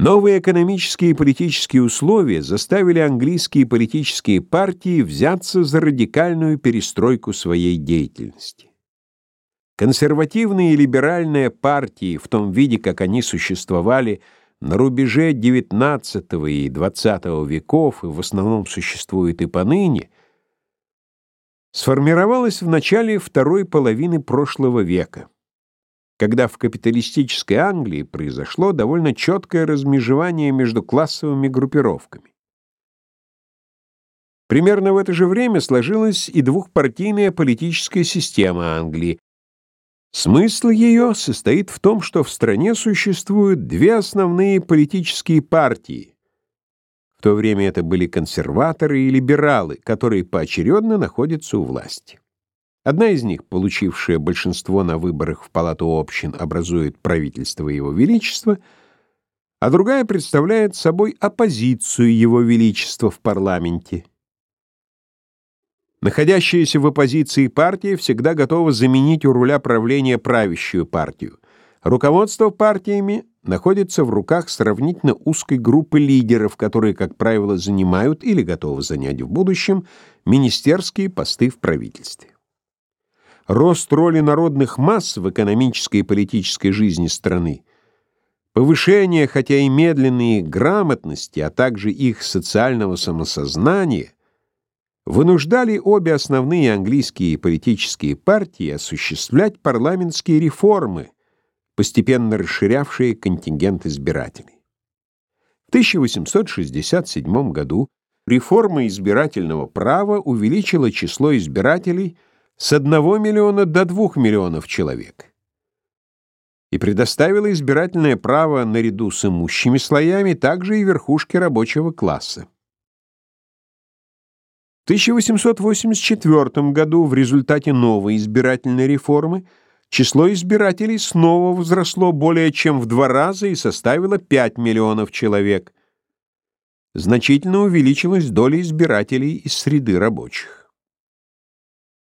Новые экономические и политические условия заставили английские политические партии взяться за радикальную перестройку своей деятельности. Консервативные и либеральные партии в том виде, как они существовали на рубеже XIX и XX веков и в основном существуют и поныне, сформировалась в начале второй половины прошлого века когда в капиталистической Англии произошло довольно четкое размежевание между классовыми группировками. Примерно в это же время сложилась и двухпартийная политическая система Англии. Смысл ее состоит в том, что в стране существуют две основные политические партии. В то время это были консерваторы и либералы, которые поочередно находятся у власти. Одна из них, получившая большинство на выборах в Палату общин, образует правительство Его Величества, а другая представляет собой оппозицию Его Величества в парламенте. Находящаяся в оппозиции партия всегда готова заменить у руля правления правящую партию. Руководство партиями находится в руках сравнительно узкой группы лидеров, которые, как правило, занимают или готовы занять в будущем министерские посты в правительстве. Рост роли народных масс в экономической и политической жизни страны, повышение, хотя и медленной грамотности, а также их социального самосознания, вынуждали обе основные английские политические партии осуществлять парламентские реформы, постепенно расширявшие контингент избирателей. В 1867 году реформа избирательного права увеличила число избирателей – с 1 миллиона до 2 миллионов человек и предоставила избирательное право наряду с имущими слоями также и верхушке рабочего класса. В 1884 году в результате новой избирательной реформы число избирателей снова возросло более чем в два раза и составило 5 миллионов человек. Значительно увеличилась доля избирателей из среды рабочих.